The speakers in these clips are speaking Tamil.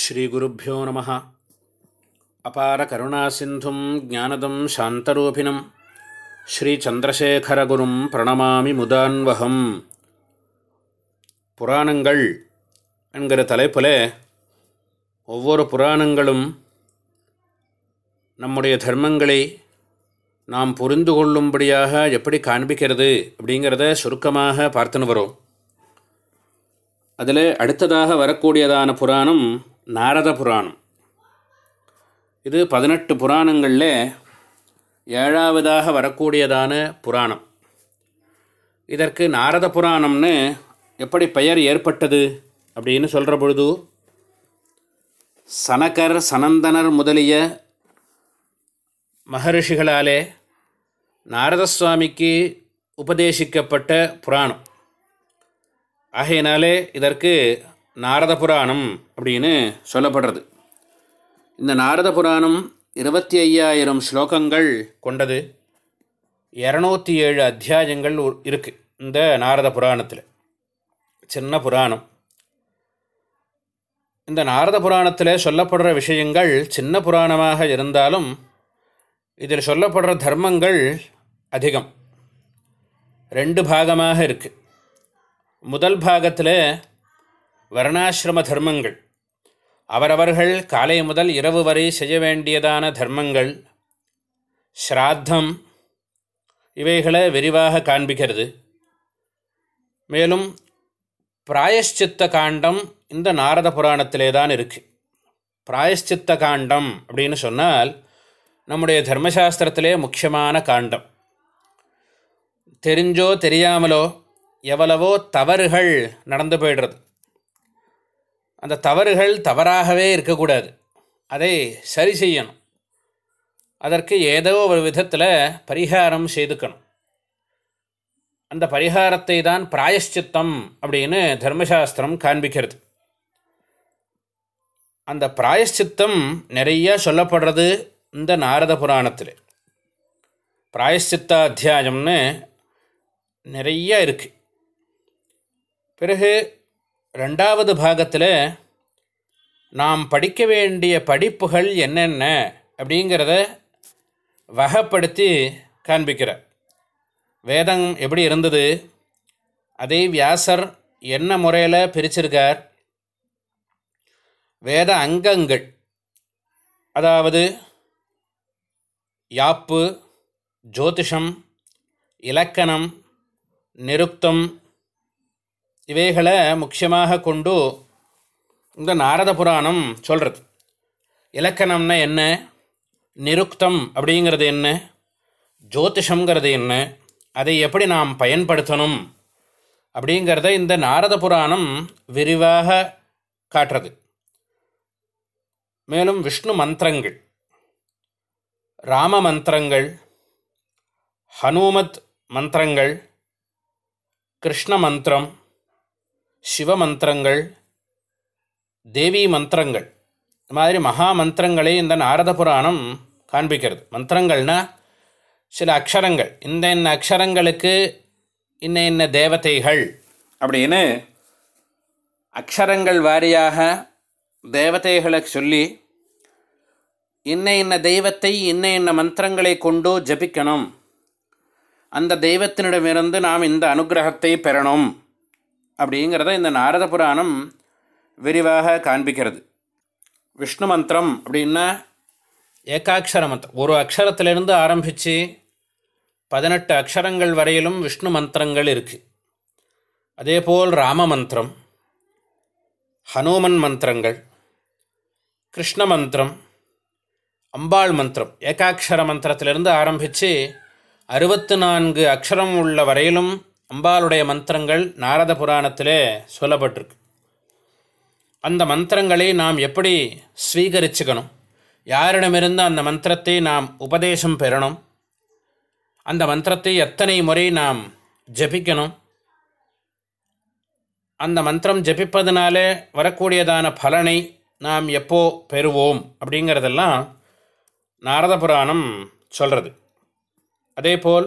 ஸ்ரீகுருப்போ நம. அபார கருணாசிந்தும் ஜானதம் சாந்தரூபிணம் ஸ்ரீச்சந்திரசேகரகுரும் பிரணமாமி முதான்வகம். புராணங்கள் என்கிற தலைப்பில் ஒவ்வொரு புராணங்களும் நம்முடைய தர்மங்களை நாம் புரிந்து கொள்ளும்படியாக எப்படி காண்பிக்கிறது அப்படிங்கிறத சுருக்கமாக பார்த்துன்னு வரும். அதில் அடுத்ததாக வரக்கூடியதான புராணம் நாரத புராணம். இது பதினெட்டு புராணங்களில் ஏழாவதாக வரக்கூடியதான புராணம். இதற்கு நாரத புராணம்னு எப்படி பெயர் ஏற்பட்டது அப்படின்னு சொல்கிற பொழுது சனகர் சனந்தனர் முதலிய மகரிஷிகளாலே நாரதசுவாமிக்கு உபதேசிக்கப்பட்ட புராணம். ஆகையினாலே இதற்கு நாரத புராணம் அப்படின்னு சொல்லப்படுறது. இந்த நாரத புராணம் இருபத்தி ஐயாயிரம் ஸ்லோகங்கள் கொண்டது. இரநூத்தி ஏழு அத்தியாயங்கள் இருக்குது இந்த நாரத புராணத்தில் சின்ன புராணம். இந்த நாரத புராணத்தில் சொல்லப்படுற விஷயங்கள் சின்ன புராணமாக இருந்தாலும் இதில் சொல்லப்படுற தர்மங்கள் அதிகம். ரெண்டு பாகமாக இருக்குது முதல் பாகத்தில் வர்ணாசிரம தர்மங்கள். அவரவர்கள் காலை முதல் இரவு வரை செய்ய வேண்டியதான தர்மங்கள் ஸ்ராத்தம் இவைகளை விரிவாக காண்பிக்கிறது. மேலும் பிராயஷ்சித்த காண்டம் இந்த நாரத புராணத்திலே தான் இருக்குது பிராயஷ்சித்த காண்டம் அப்படின்னு சொன்னால் நம்முடைய தர்மசாஸ்திரத்திலே முக்கியமான காண்டம். தெரிஞ்சோ தெரியாமலோ எவ்வளவோ தவறுகள் நடந்து போய்டுறது. அந்த தவறுகள் தவறாகவே இருக்கக்கூடாது. அதை சரி செய்யணும். அதற்கு ஏதோ ஒரு விதத்தில் பரிகாரம் செய்துக்கணும். அந்த பரிகாரத்தை தான் பிராயஷ்சித்தம் அப்படின்னு தர்மசாஸ்திரம் காண்பிக்கிறது. அந்த பிராயஷ்சித்தம் நிறையா சொல்லப்படுறது இந்த நாரத புராணத்தில். பிராயஷ்சித்த அத்தியாயம்னு நிறைய இருக்குது பிறகு ரெண்டாவது பாகத்தில் நாம் படிக்க வேண்டிய படிப்புகள் என்னென்ன அப்படிங்கிறத வகைப்படுத்தி காண்பிக்கிறார். வேதம் எப்படி இருந்தது? அதே வியாசர் என்ன முறையில் பிரிச்சிருக்கார்? வேத அங்கங்கள் அதாவது யாப்பு ஜோதிஷம் இலக்கணம் நிருப்தம் இவைகளை முக்கியமாக கொண்டு இந்த நாரத புராணம் சொல்கிறது இலக்கணம்னா என்ன? நிருக்தம் அப்படிங்கிறது என்ன? ஜோதிஷங்கிறது என்ன? அதை எப்படி நாம் பயன்படுத்தணும்? அப்படிங்கிறத இந்த நாரத புராணம் விரிவாக காட்டுறது. மேலும் விஷ்ணு மந்திரங்கள் ராம மந்திரங்கள் ஹனுமத் மந்திரங்கள் கிருஷ்ண மந்திரம் சிவ மந்திரங்கள் தேவி மந்திரங்கள். இந்த மாதிரி மகா மந்திரங்களை இந்த நாரத புராணம் காண்பிக்கிறது. மந்திரங்கள்னால் சில அக்ஷரங்கள். இந்த இன்ன அக்ஷரங்களுக்கு இன்ன இன்ன தேவதைகள் அப்படின்னு அக்ஷரங்கள் வாரியாக தேவதைகளை சொல்லி இன்ன இன்ன தெய்வத்தை இன்ன இன்ன மந்திரங்களை கொண்டு ஜபிக்கணும். அந்த தெய்வத்தினிடமிருந்து நாம் இந்த அனுகிரகத்தை பெறணும். அப்படிங்கிறத இந்த நாரத புராணம் விரிவாக காண்பிக்கிறது. விஷ்ணு மந்திரம் அப்படின்னா ஏகாட்சர மந்திரம். ஒரு அக்ஷரத்திலிருந்து ஆரம்பித்து பதினெட்டு அக்ஷரங்கள் வரையிலும் விஷ்ணு மந்திரங்கள் இருக்குது அதேபோல் ராம மந்திரம் ஹனுமன் மந்திரங்கள் கிருஷ்ண மந்திரம் அம்பாள் மந்திரம். ஏகாட்சர மந்திரத்திலிருந்து ஆரம்பித்து அறுபத்து நான்கு அக்ஷரம் உள்ள வரையிலும் அம்பாளுடைய மந்திரங்கள் நாரத புராணத்திலே சொல்லப்பட்டிருக்கு. அந்த மந்திரங்களை நாம் எப்படி ஸ்வீகரிச்சுக்கணும்? யாரிடமிருந்து அந்த மந்திரத்தை நாம் உபதேசம் பெறணும்? அந்த மந்திரத்தை எத்தனை முறை நாம் ஜபிக்கணும்? அந்த மந்திரம் ஜபிப்பதனாலே வரக்கூடியதான பலனை நாம் எப்போ பெறுவோம்? அப்படிங்கிறதெல்லாம் நாரத புராணம் சொல்கிறது அதேபோல்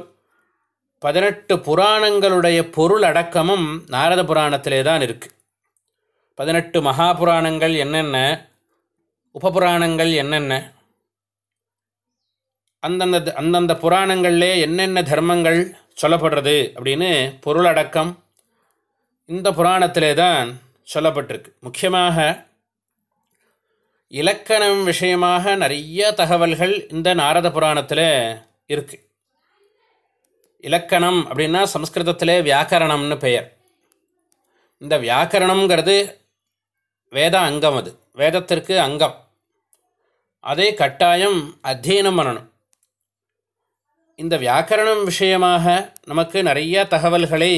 பதினெட்டு புராணங்களுடைய பொருள் அடக்கமும் நாரத புராணத்திலே தான் இருக்குது பதினெட்டு மகா புராணங்கள் என்னென்ன? உபபுராணங்கள் என்னென்ன? அந்தந்த அந்தந்த புராணங்கள்லே என்னென்ன தர்மங்கள் சொல்லப்படுறது அப்படின்னு பொருளடக்கம் இந்த புராணத்திலே தான் சொல்லப்பட்டிருக்கு. முக்கியமாக இலக்கணம் விஷயமாக நிறைய தகவல்கள் இந்த நாரத புராணத்தில் இருக்குது இலக்கணம் அப்படின்னா சம்ஸ்கிருதத்திலே வியாக்கரணம்னு பெயர். இந்த வியாக்கரணம்ங்கிறது வேத அங்கம் அது. வேதத்திற்கு அங்கம். அதை கட்டாயம் அத்தியனம் பண்ணணும். இந்த வியாக்கரணம் விஷயமாக நமக்கு நிறைய தகவல்களை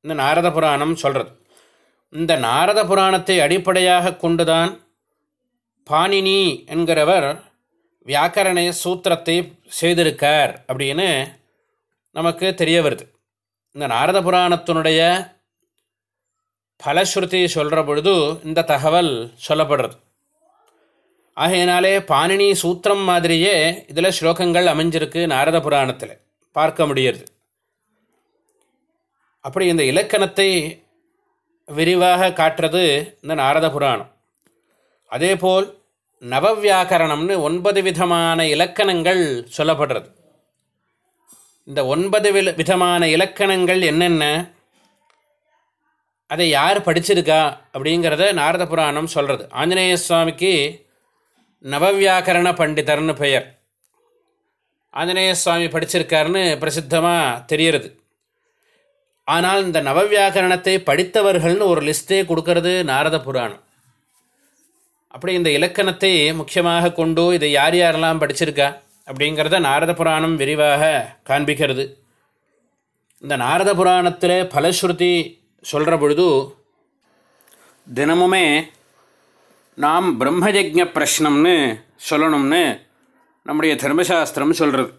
இந்த நாரத புராணம் சொல்கிறது இந்த நாரத புராணத்தை அடிப்படையாக கொண்டுதான் பாணினி என்கிறவர் வியாக்கரண சூத்திரத்தை செய்திருக்கார் அப்படின்னு நமக்கு தெரிய வருது. இந்த நாரத புராணத்தினுடைய பலஸ்ருதி சொல்கிற பொழுது இந்த தகவல் சொல்லப்படுறது. ஆகையினாலே பாணினி சூத்திரம் மாதிரியே இதில் ஸ்லோகங்கள் அமைஞ்சிருக்கு நாரத புராணத்தில். பார்க்க முடியறது அப்படி இந்த இலக்கணத்தை விரிவாக காட்டுறது இந்த நாரத புராணம். அதேபோல் நவவியாக்கரணம்னு ஒன்பது விதமான இலக்கணங்கள் சொல்லப்படுறது. இந்த ஒன்பது விதமான இலக்கணங்கள் என்னென்ன? அதை யார் படிச்சிருக்கா? அப்படிங்கிறத நாரத புராணம் சொல்கிறது ஆஞ்சநேய சுவாமிக்கு நவவியாக்கரண பண்டிதர்னு பெயர். ஆஞ்சநேய சுவாமி படிச்சிருக்காருன்னு பிரசித்தமாக தெரியறது ஆனால் இந்த நவவியாக்கரணத்தை படித்தவர்கள்னு ஒரு லிஸ்ட்டே கொடுக்கறது நாரத புராணம். அப்படி இந்த இலக்கணத்தை முக்கியமாக கொண்டு இதை யார் யாரெல்லாம் படிச்சிருக்கா? அப்படிங்கிறத நாரத புராணம் விரிவாக காண்பிக்கிறது. இந்த நாரத புராணத்தில் பலஸ்ருதி சொல்கிற பொழுது தினமுமே நாம் பிரம்மயஜ பிரஷ்னம்னு சொல்லணும்னு நம்முடைய தர்மசாஸ்திரம் சொல்கிறது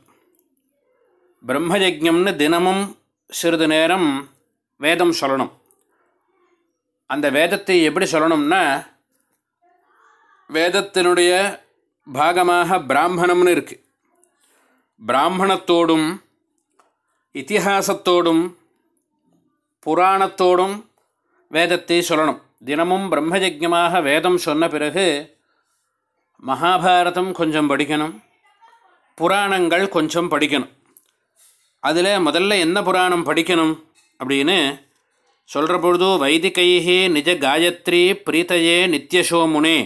பிரம்மயஜம்னு தினமும் சிறிது நேரம் வேதம் சொல்லணும். அந்த வேதத்தை எப்படி சொல்லணும்னா வேதத்தினுடைய பாகமாக பிராமணம்னு இருக்குது பிராமணத்தோடும் இத்திஹாசத்தோடும் புராணத்தோடும் வேதத்தை சொல்லணும். தினமும் பிரம்மஜக்யமாக வேதம் சொன்ன பிறகு மகாபாரதம் கொஞ்சம் படிக்கணும். புராணங்கள் கொஞ்சம் படிக்கணும். அதில் முதல்ல என்ன புராணம் படிக்கணும் அப்படின்னு சொல்கிற பொழுது வைதிகையே நிஜ காயத்ரி பிரீத்தையே நித்யசோமுனே.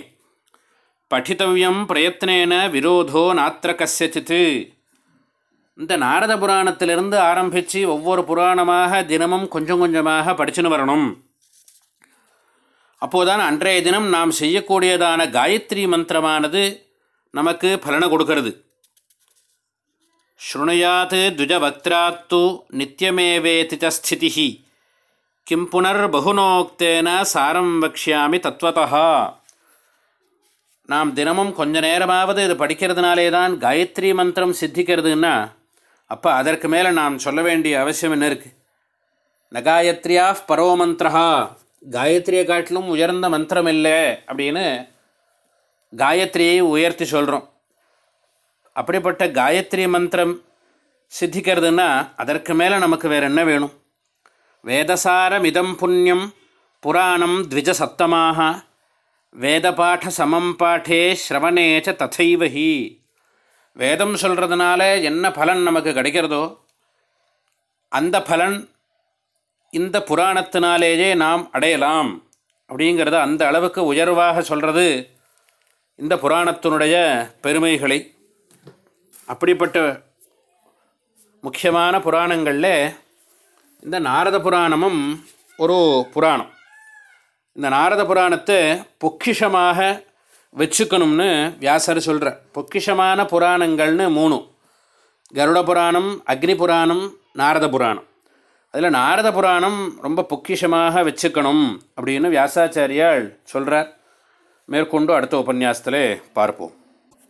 படித்தவியம் பிரயத்னேன விரோதோ நாத்திர கசித்து இந்த நாரத புராணத்திலிருந்து ஆரம்பித்து ஒவ்வொரு புராணமாக தினமும் கொஞ்சம் கொஞ்சமாக படிச்சுன்னு வரணும். அப்போதான் அன்றைய தினம் நாம் செய்யக்கூடியதான காயத்ரி மந்திரமானது நமக்கு பலனை கொடுக்கறது. ஸ்ருணுயாத் துஜவக்திராத்து நித்தியமேவேதி ஸ்திதி கிம் புனர் பகுனோக்தேன சாரம் வக்ஷாமி தத்வதா நாம் தினமும் கொஞ்ச நேரமாவது இது படிக்கிறதுனாலே தான் காயத்ரி மந்திரம் சித்திக்கிறதுன்னா அப்போ அதற்கு மேலே நாம் சொல்ல வேண்டிய அவசியம் என்ன இருக்குது நகாயத்ரியா பரோ மந்திரா காயத்ரியை காட்டிலும் உயர்ந்த மந்திரம் இல்லை அப்படின்னு காயத்ரியை உயர்த்தி சொல்கிறோம் அப்படிப்பட்ட காயத்ரி மந்திரம் சித்திக்கிறதுனா அதற்கு மேலே நமக்கு வேறு என்ன வேணும்? வேதசாரம் இதம் புண்ணியம் புராணம் த்விஜ வேத வேதபாட சமம் பாட்டே ஸ்ரவணேச்ச ததைவஹி வேதம் சொல்கிறதுனால என்ன பலன் நமக்கு கிடைக்கிறதோ அந்த பலன் இந்த புராணத்தினாலேயே நாம் அடையலாம் அப்படிங்கிறத அந்த அளவுக்கு உயர்வாக சொல்கிறது இந்த புராணத்தினுடைய பெருமைகளை. அப்படிப்பட்ட முக்கியமான புராணங்களில் இந்த நாரத புராணமும் ஒரு புராணம். இந்த நாரத புராணத்தை பொக்கிஷமாக வச்சுக்கணும்னு வியாசர் சொல்கிற பொக்கிஷமான புராணங்கள்னு மூணு. கருட புராணம் அக்னி புராணம் நாரத புராணம். அதில் நாரத புராணம் ரொம்ப பொக்கிஷமாக வச்சுக்கணும் அப்படின்னு வியாசாச்சாரியால் சொல்கிறார் மேற்கொண்டு அடுத்த உபன்யாசத்தில் பார்ப்போம்.